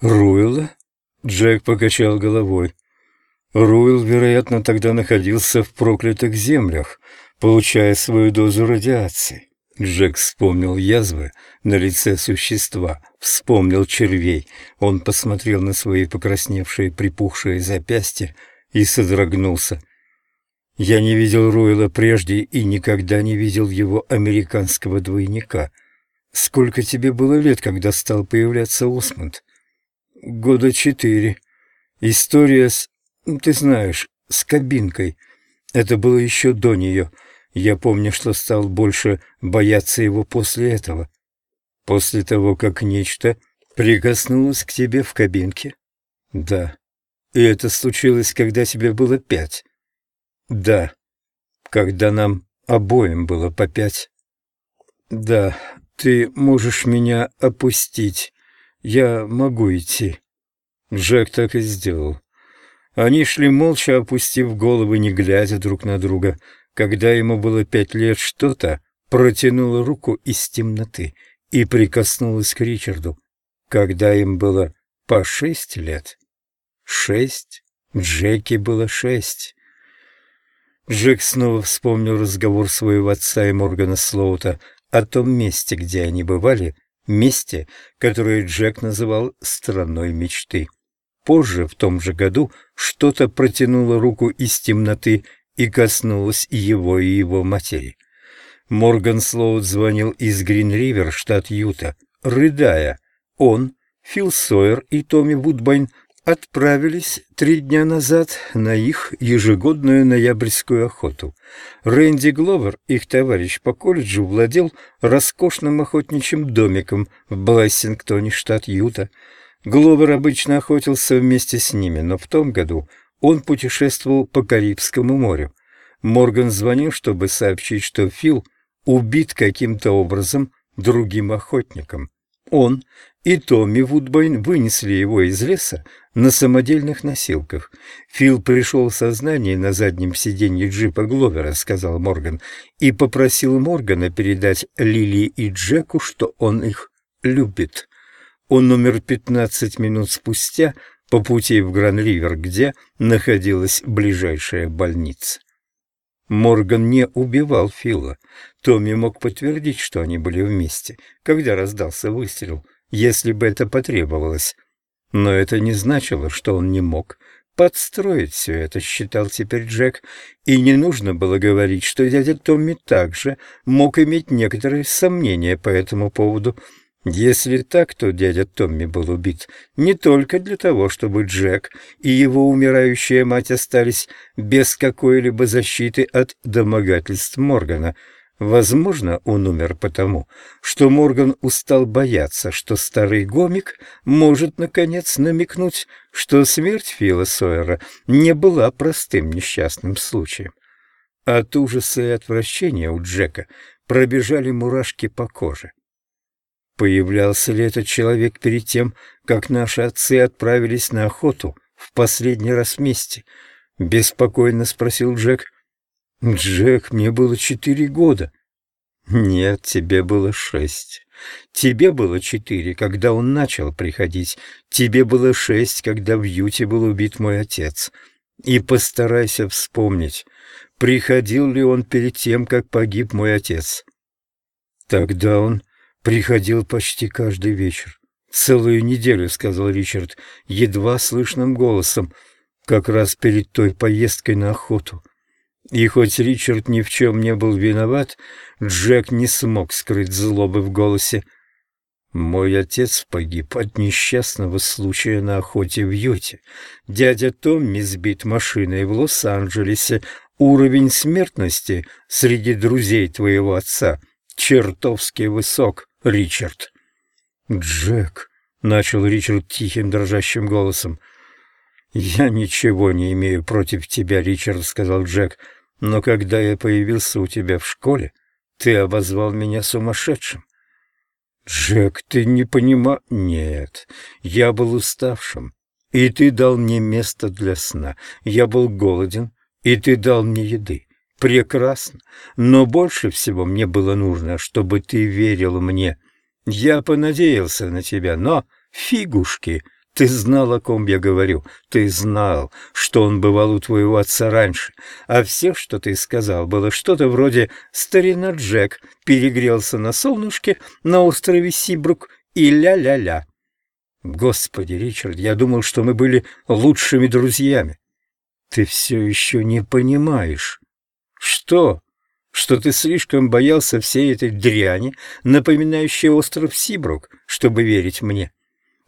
Руэлла? Джек покачал головой. Руэлл, вероятно, тогда находился в проклятых землях, получая свою дозу радиации. Джек вспомнил язвы на лице существа, вспомнил червей. Он посмотрел на свои покрасневшие, припухшие запястья и содрогнулся. Я не видел Руэла прежде и никогда не видел его американского двойника. Сколько тебе было лет, когда стал появляться Осмонд? Года четыре. История с... ты знаешь, с кабинкой. Это было еще до нее. Я помню, что стал больше бояться его после этого. После того, как нечто прикоснулось к тебе в кабинке? Да. И это случилось, когда тебе было пять? Да. Когда нам обоим было по пять? Да. Ты можешь меня опустить. Я могу идти. Джек так и сделал. Они шли молча, опустив головы, не глядя друг на друга. Когда ему было пять лет, что-то протянуло руку из темноты и прикоснулось к Ричарду. Когда им было по шесть лет. Шесть? Джеки было шесть. Джек снова вспомнил разговор своего отца и Моргана Слоута о том месте, где они бывали, месте, которое Джек называл «страной мечты». Позже, в том же году, что-то протянуло руку из темноты и коснулось его и его матери. Морган Слоуд звонил из Грин-Ривер, штат Юта, рыдая. Он, Фил Сойер и Томми Вудбайн отправились три дня назад на их ежегодную ноябрьскую охоту. Рэнди Гловер, их товарищ по колледжу, владел роскошным охотничьим домиком в Блессингтоне, штат Юта. Гловер обычно охотился вместе с ними, но в том году он путешествовал по Карибскому морю. Морган звонил, чтобы сообщить, что Фил убит каким-то образом другим охотником. Он и Томми Вудбайн вынесли его из леса на самодельных носилках. Фил пришел в сознание на заднем сиденье джипа Гловера, сказал Морган, и попросил Моргана передать Лили и Джеку, что он их любит. Он умер пятнадцать минут спустя по пути в Гран-Ривер, где находилась ближайшая больница. Морган не убивал Фила. Томми мог подтвердить, что они были вместе, когда раздался выстрел, если бы это потребовалось. Но это не значило, что он не мог подстроить все это, считал теперь Джек, и не нужно было говорить, что дядя Томми также мог иметь некоторые сомнения по этому поводу. Если так, то дядя Томми был убит не только для того, чтобы Джек и его умирающая мать остались без какой-либо защиты от домогательств Моргана — Возможно, он умер потому, что Морган устал бояться, что старый гомик может, наконец, намекнуть, что смерть Фила Сойера не была простым несчастным случаем. От ужаса и отвращения у Джека пробежали мурашки по коже. Появлялся ли этот человек перед тем, как наши отцы отправились на охоту в последний раз вместе? — беспокойно спросил Джек. — «Джек, мне было четыре года». «Нет, тебе было шесть. Тебе было четыре, когда он начал приходить. Тебе было шесть, когда в Юте был убит мой отец. И постарайся вспомнить, приходил ли он перед тем, как погиб мой отец». «Тогда он приходил почти каждый вечер. Целую неделю», — сказал Ричард, едва слышным голосом, как раз перед той поездкой на охоту. И хоть Ричард ни в чем не был виноват, Джек не смог скрыть злобы в голосе. Мой отец погиб от несчастного случая на охоте в Юте. Дядя Томми сбит машиной в Лос-Анджелесе. Уровень смертности среди друзей твоего отца чертовски высок, Ричард. Джек, — начал Ричард тихим дрожащим голосом. «Я ничего не имею против тебя, Ричард», — сказал Джек. Но когда я появился у тебя в школе, ты обозвал меня сумасшедшим. Джек, ты не понима... Нет, я был уставшим, и ты дал мне место для сна. Я был голоден, и ты дал мне еды. Прекрасно, но больше всего мне было нужно, чтобы ты верил мне. Я понадеялся на тебя, но, фигушки, Ты знал, о ком я говорю. Ты знал, что он бывал у твоего отца раньше. А все, что ты сказал, было что-то вроде «Старина Джек перегрелся на солнышке на острове Сибрук и ля-ля-ля». Господи, Ричард, я думал, что мы были лучшими друзьями. Ты все еще не понимаешь. Что? Что ты слишком боялся всей этой дряни, напоминающей остров Сибрук, чтобы верить мне?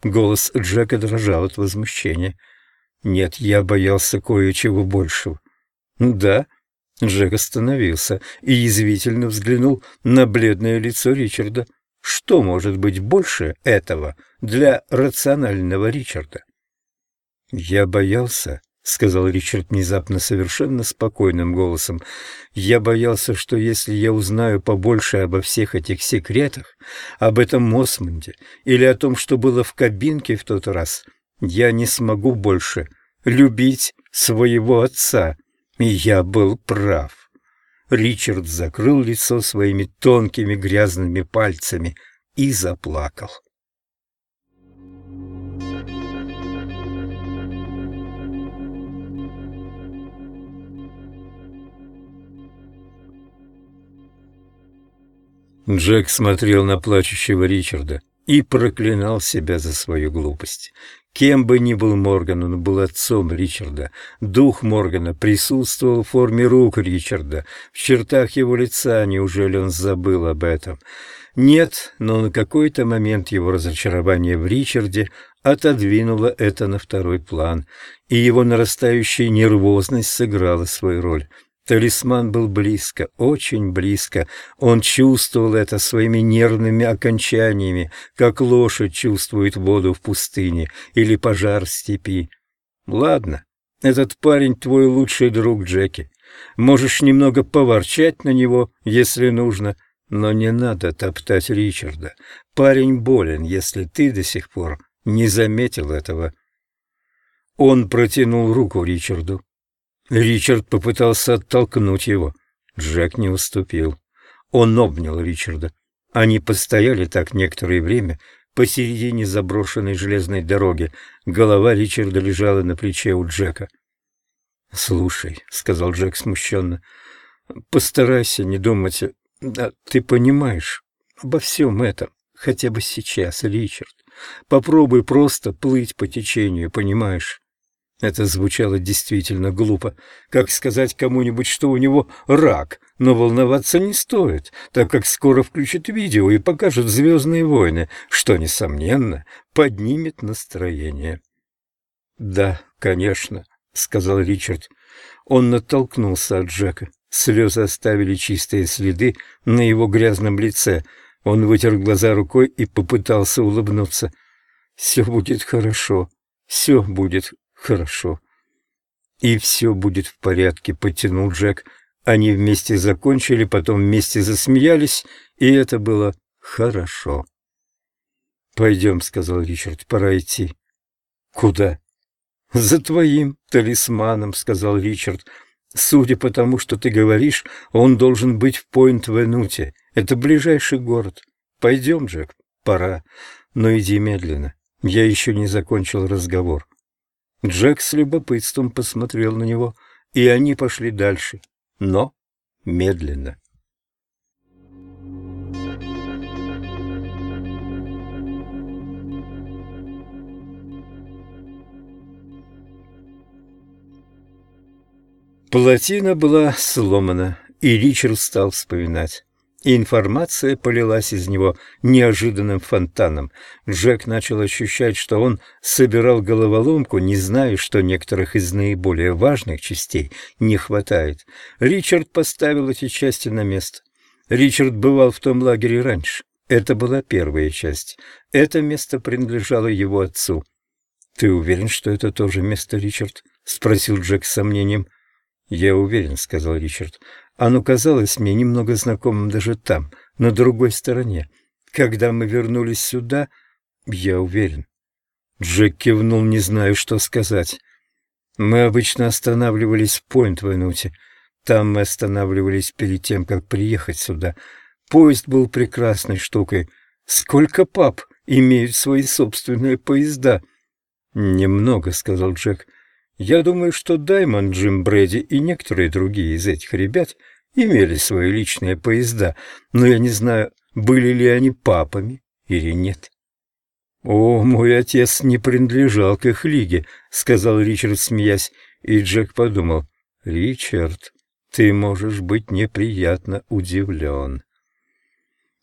Голос Джека дрожал от возмущения. Нет, я боялся кое-чего большего. Да? Джек остановился и язвительно взглянул на бледное лицо Ричарда. Что может быть больше этого для рационального Ричарда? Я боялся, — сказал Ричард внезапно совершенно спокойным голосом. «Я боялся, что если я узнаю побольше обо всех этих секретах, об этом Мосмонде или о том, что было в кабинке в тот раз, я не смогу больше любить своего отца. И я был прав». Ричард закрыл лицо своими тонкими грязными пальцами и заплакал. Джек смотрел на плачущего Ричарда и проклинал себя за свою глупость. Кем бы ни был Морган, он был отцом Ричарда. Дух Моргана присутствовал в форме рук Ричарда, в чертах его лица, неужели он забыл об этом? Нет, но на какой-то момент его разочарование в Ричарде отодвинуло это на второй план, и его нарастающая нервозность сыграла свою роль. Талисман был близко, очень близко. Он чувствовал это своими нервными окончаниями, как лошадь чувствует воду в пустыне или пожар в степи. Ладно, этот парень твой лучший друг, Джеки. Можешь немного поворчать на него, если нужно, но не надо топтать Ричарда. Парень болен, если ты до сих пор не заметил этого. Он протянул руку Ричарду. Ричард попытался оттолкнуть его. Джек не уступил. Он обнял Ричарда. Они постояли так некоторое время посередине заброшенной железной дороги. Голова Ричарда лежала на плече у Джека. «Слушай», — сказал Джек смущенно, — «постарайся не думать... Да, ты понимаешь обо всем этом, хотя бы сейчас, Ричард. Попробуй просто плыть по течению, понимаешь? Это звучало действительно глупо. Как сказать кому-нибудь, что у него рак, но волноваться не стоит, так как скоро включат видео и покажут «Звездные войны», что, несомненно, поднимет настроение. «Да, конечно», — сказал Ричард. Он натолкнулся от Джека. Слезы оставили чистые следы на его грязном лице. Он вытер глаза рукой и попытался улыбнуться. «Все будет хорошо. Все будет Хорошо. И все будет в порядке, потянул Джек. Они вместе закончили, потом вместе засмеялись, и это было хорошо. «Пойдем», — сказал Ричард, — «пора идти». «Куда?» «За твоим талисманом», — сказал Ричард. «Судя по тому, что ты говоришь, он должен быть в Пойнт-Венуте. Это ближайший город. Пойдем, Джек, пора. Но иди медленно. Я еще не закончил разговор». Джек с любопытством посмотрел на него, и они пошли дальше, но медленно. Плотина была сломана, и Ричард стал вспоминать информация полилась из него неожиданным фонтаном. Джек начал ощущать, что он собирал головоломку, не зная, что некоторых из наиболее важных частей не хватает. Ричард поставил эти части на место. Ричард бывал в том лагере раньше. Это была первая часть. Это место принадлежало его отцу. «Ты уверен, что это тоже место, Ричард?» — спросил Джек с сомнением. «Я уверен», — сказал Ричард. Оно казалось мне немного знакомым даже там, на другой стороне. Когда мы вернулись сюда, я уверен. Джек кивнул, не знаю, что сказать. Мы обычно останавливались в Пойнт-Венуте. Там мы останавливались перед тем, как приехать сюда. Поезд был прекрасной штукой. Сколько пап имеют свои собственные поезда? «Немного», — сказал Джек. «Я думаю, что Даймонд, Джим Брэди и некоторые другие из этих ребят имели свои личные поезда, но я не знаю, были ли они папами или нет». «О, мой отец не принадлежал к их лиге», — сказал Ричард, смеясь, и Джек подумал, «Ричард, ты можешь быть неприятно удивлен».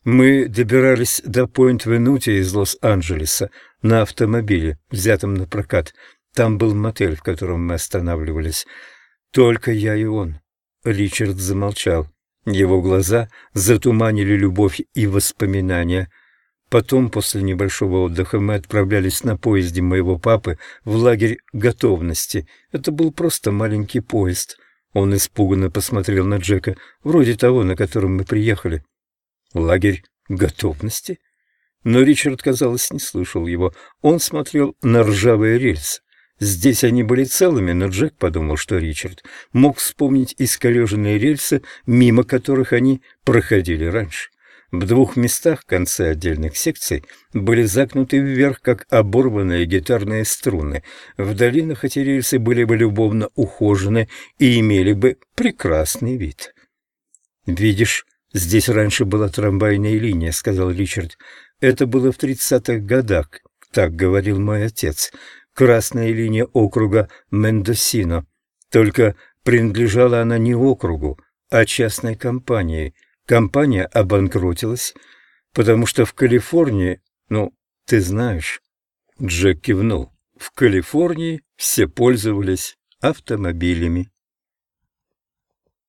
Мы добирались до Пойнт-Венути из Лос-Анджелеса на автомобиле, взятом на прокат. Там был мотель, в котором мы останавливались. Только я и он. Ричард замолчал. Его глаза затуманили любовь и воспоминания. Потом, после небольшого отдыха, мы отправлялись на поезде моего папы в лагерь готовности. Это был просто маленький поезд. Он испуганно посмотрел на Джека, вроде того, на котором мы приехали. Лагерь готовности? Но Ричард, казалось, не слышал его. Он смотрел на ржавые рельсы. Здесь они были целыми, но Джек подумал, что Ричард мог вспомнить искореженные рельсы, мимо которых они проходили раньше. В двух местах концы отдельных секций были загнуты вверх, как оборванные гитарные струны. В долинах эти рельсы были бы любовно ухожены и имели бы прекрасный вид. «Видишь, «Здесь раньше была трамвайная линия», — сказал Ричард. «Это было в тридцатых годах, так говорил мой отец. Красная линия округа Мендосино. Только принадлежала она не округу, а частной компании. Компания обанкротилась, потому что в Калифорнии, ну, ты знаешь...» Джек кивнул. «В Калифорнии все пользовались автомобилями».